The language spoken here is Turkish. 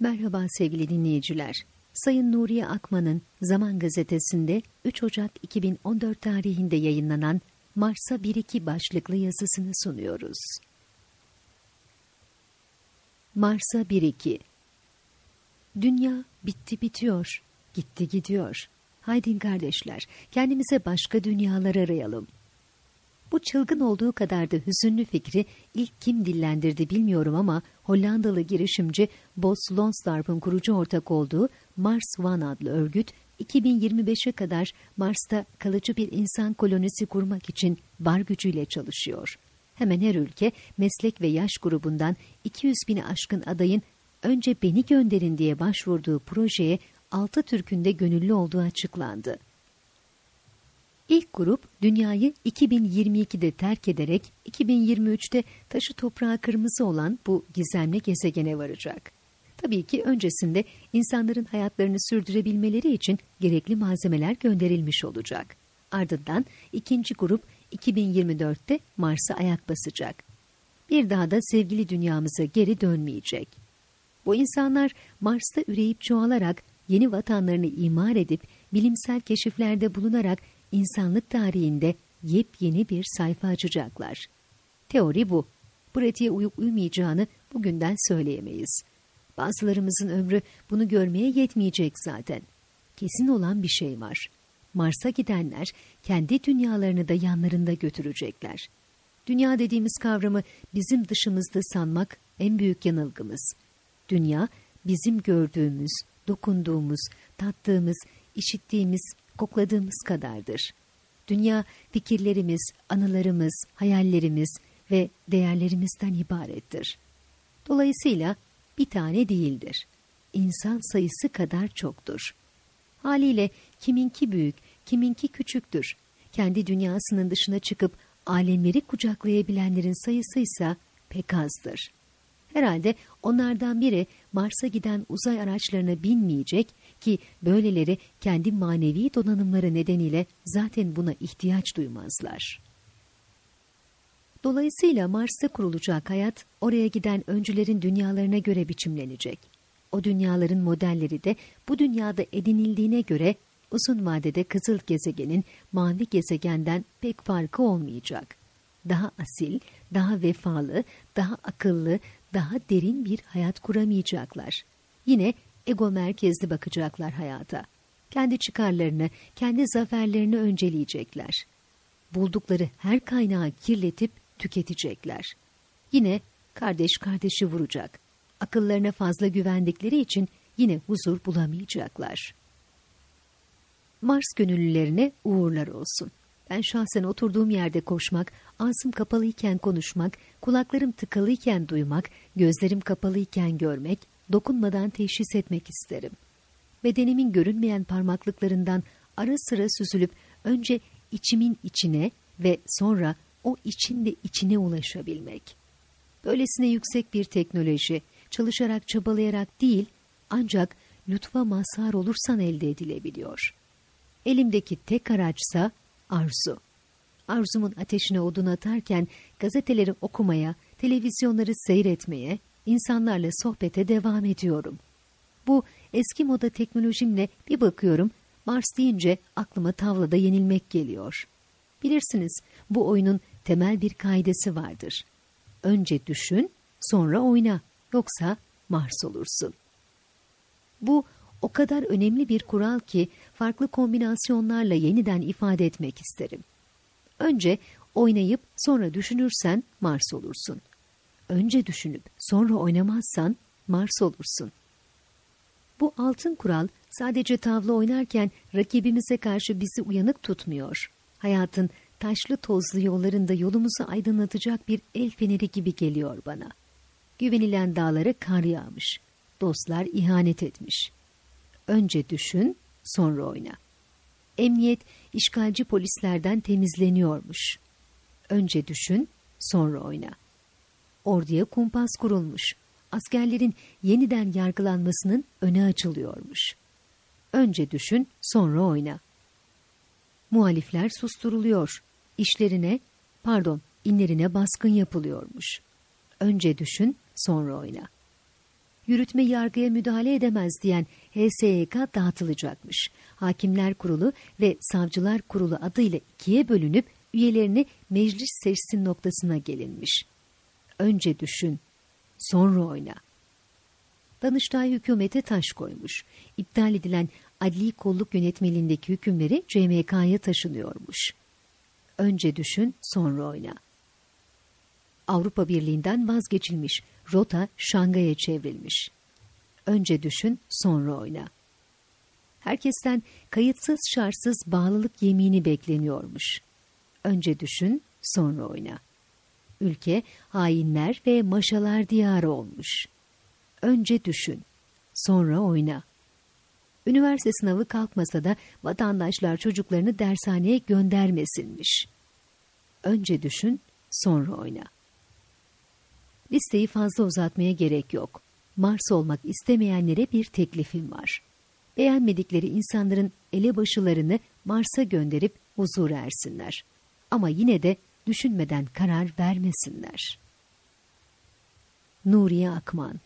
Merhaba sevgili dinleyiciler. Sayın Nuriye Akman'ın Zaman Gazetesi'nde 3 Ocak 2014 tarihinde yayınlanan Mars'a 1-2 başlıklı yazısını sunuyoruz. Mars'a 1-2 Dünya bitti bitiyor, gitti gidiyor. Haydin kardeşler, kendimize başka dünyalar arayalım. Bu çılgın olduğu kadar da hüzünlü fikri ilk kim dillendirdi bilmiyorum ama Hollandalı girişimci Bos Lonsdorp'un kurucu ortak olduğu Mars One adlı örgüt 2025'e kadar Mars'ta kalıcı bir insan kolonisi kurmak için var gücüyle çalışıyor. Hemen her ülke meslek ve yaş grubundan 200 bini aşkın adayın önce beni gönderin diye başvurduğu projeye 6 Türk'ün gönüllü olduğu açıklandı. İlk grup dünyayı 2022'de terk ederek 2023'te taşı toprağı kırmızı olan bu gizemli gezegene varacak. Tabii ki öncesinde insanların hayatlarını sürdürebilmeleri için gerekli malzemeler gönderilmiş olacak. Ardından ikinci grup 2024'te Mars'a ayak basacak. Bir daha da sevgili dünyamıza geri dönmeyecek. Bu insanlar Mars'ta üreyip çoğalarak yeni vatanlarını imar edip bilimsel keşiflerde bulunarak insanlık tarihinde yepyeni bir sayfa açacaklar. Teori bu. Pratiğe uyup uymayacağını bugünden söyleyemeyiz. Bazılarımızın ömrü bunu görmeye yetmeyecek zaten. Kesin olan bir şey var. Mars'a gidenler kendi dünyalarını da yanlarında götürecekler. Dünya dediğimiz kavramı bizim dışımızda sanmak en büyük yanılgımız. Dünya bizim gördüğümüz, dokunduğumuz, tattığımız, işittiğimiz, kokladığımız kadardır. Dünya fikirlerimiz, anılarımız, hayallerimiz ve değerlerimizden ibarettir. Dolayısıyla bir tane değildir. İnsan sayısı kadar çoktur. Haliyle kiminki büyük, kiminki küçüktür. Kendi dünyasının dışına çıkıp alemleri kucaklayabilenlerin sayısı ise pek azdır. Herhalde onlardan biri Mars'a giden uzay araçlarına binmeyecek ki böyleleri kendi manevi donanımları nedeniyle zaten buna ihtiyaç duymazlar. Dolayısıyla Mars'ta kurulacak hayat oraya giden öncülerin dünyalarına göre biçimlenecek. O dünyaların modelleri de bu dünyada edinildiğine göre uzun vadede kızıl gezegenin mavi gezegenden pek farkı olmayacak. Daha asil, daha vefalı, daha akıllı, daha derin bir hayat kuramayacaklar. Yine ego merkezli bakacaklar hayata. Kendi çıkarlarını, kendi zaferlerini önceleyecekler. Buldukları her kaynağı kirletip tüketecekler. Yine kardeş kardeşi vuracak. Akıllarına fazla güvendikleri için yine huzur bulamayacaklar. Mars gönüllülerine uğurlar olsun. Ben şahsen oturduğum yerde koşmak, ağzım kapalıyken konuşmak, kulaklarım tıkalıyken duymak, gözlerim kapalıyken görmek, dokunmadan teşhis etmek isterim. Bedenimin görünmeyen parmaklıklarından ara sıra süzülüp önce içimin içine ve sonra o içinde içine ulaşabilmek. Böylesine yüksek bir teknoloji, çalışarak çabalayarak değil, ancak lütfa mazhar olursan elde edilebiliyor. Elimdeki tek araçsa arzu. Arzumun ateşine odun atarken gazeteleri okumaya, televizyonları seyretmeye, insanlarla sohbete devam ediyorum. Bu eski moda teknolojimle bir bakıyorum, Mars deyince aklıma tavlada yenilmek geliyor. Bilirsiniz bu oyunun temel bir kaidesi vardır. Önce düşün, sonra oyna, yoksa Mars olursun. Bu o kadar önemli bir kural ki farklı kombinasyonlarla yeniden ifade etmek isterim. Önce oynayıp sonra düşünürsen Mars olursun. Önce düşünüp sonra oynamazsan Mars olursun. Bu altın kural sadece tavla oynarken rakibimize karşı bizi uyanık tutmuyor. Hayatın taşlı tozlu yollarında yolumuzu aydınlatacak bir el feneri gibi geliyor bana. Güvenilen dağlara kar yağmış. Dostlar ihanet etmiş. Önce düşün, sonra oyna. Emniyet işgalci polislerden temizleniyormuş. Önce düşün, sonra oyna. Orduya kumpas kurulmuş. Askerlerin yeniden yargılanmasının öne açılıyormuş. Önce düşün, sonra oyna. Muhalifler susturuluyor. İşlerine, pardon, inlerine baskın yapılıyormuş. Önce düşün, sonra oyna. Yürütme yargıya müdahale edemez diyen HSYK dağıtılacakmış. Hakimler Kurulu ve Savcılar Kurulu adıyla ikiye bölünüp üyelerini meclis seçsin noktasına gelinmiş. Önce düşün, sonra oyna. Danıştay hükümete taş koymuş. İptal edilen adli kolluk yönetmeliğindeki hükümleri CMK'ya taşınıyormuş. Önce düşün, sonra oyna. Avrupa Birliği'nden vazgeçilmiş, rota Şangay'a çevrilmiş. Önce düşün, sonra oyna. Herkesten kayıtsız şartsız bağlılık yemini bekleniyormuş. Önce düşün, sonra oyna. Ülke hainler ve maşalar diyarı olmuş. Önce düşün, sonra oyna. Üniversite sınavı kalkmasa da vatandaşlar çocuklarını dershaneye göndermesinmiş. Önce düşün, sonra oyna. Listeyi fazla uzatmaya gerek yok. Mars olmak istemeyenlere bir teklifim var. Beğenmedikleri insanların elebaşılarını Mars'a gönderip huzur ersinler. Ama yine de düşünmeden karar vermesinler. Nuriye Akman